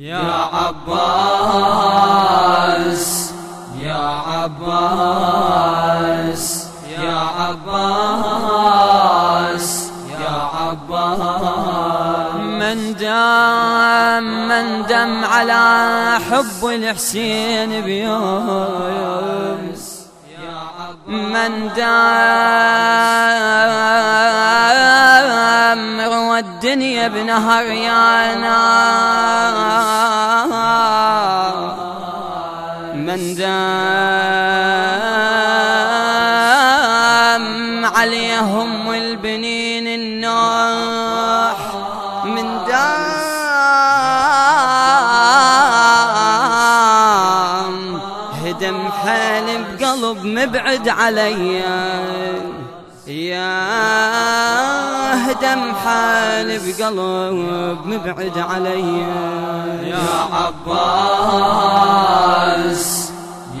يا عباس يا عباس يا عباس يا عباس. من دام من دم على حب الحسين بيوم من دام الدنيا بنهر يانا من دام عليهم والبنين النوح من دام هدم حال بقلب مبعد علي. يا هدم حال بقلب مبعد علي. يا عباس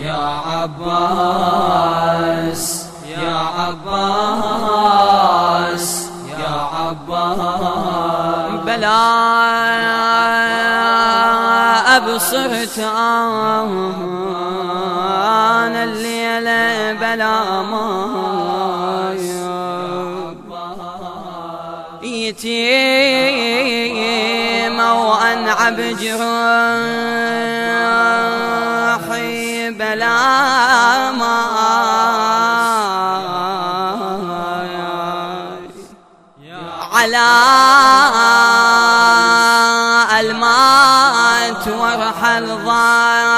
يا عباس يا عباس يا عباس. بلا أبصرت أنا الليلة بلا ما يتيم وأنعب جروحي بلا ما على المات وارحل ضامي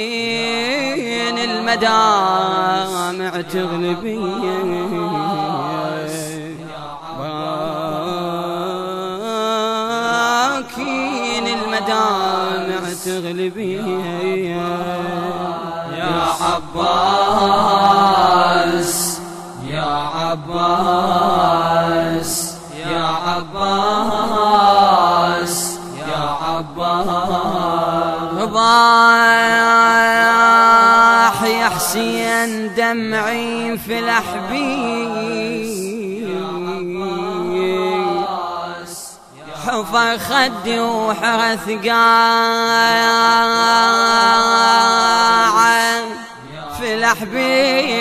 براكين المدامع تغلبي براكين المدامع تغلبي يا عباس يا عباس يا عباس يا عباس. رباح يا حسين دمعي في الأحبيب حفر خدي وحرث قاع في الأحبيب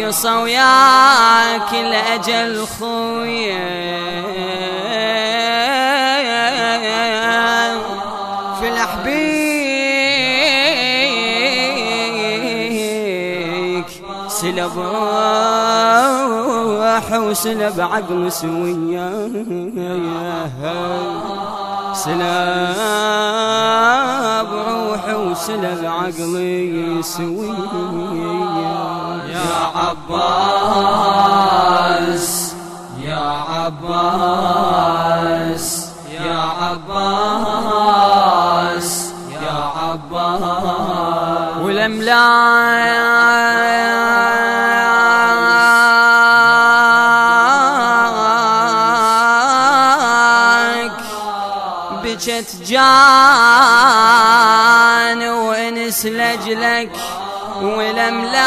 قصوا وياك الأجل خويا سلب روح وسلب عقل سوية. سلب روح وسلب عقلي سوية. يا عباس. يا عباس. والأملاك بجت جان وانس لجلك والأملاك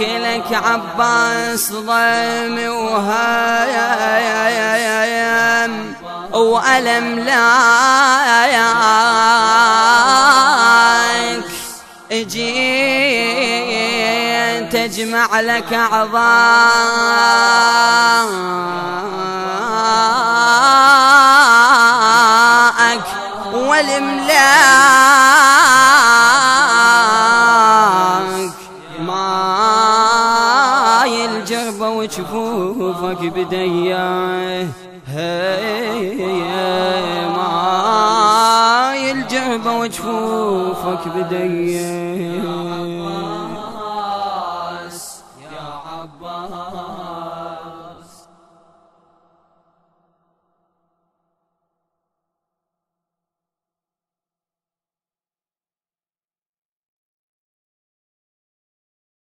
لك عباس ضيم وهايم وألم لايك اجيت اجمع لك أعضاءك. والإملاك وجفوفك بديا. هي ما الجربة وجفوفك بديا.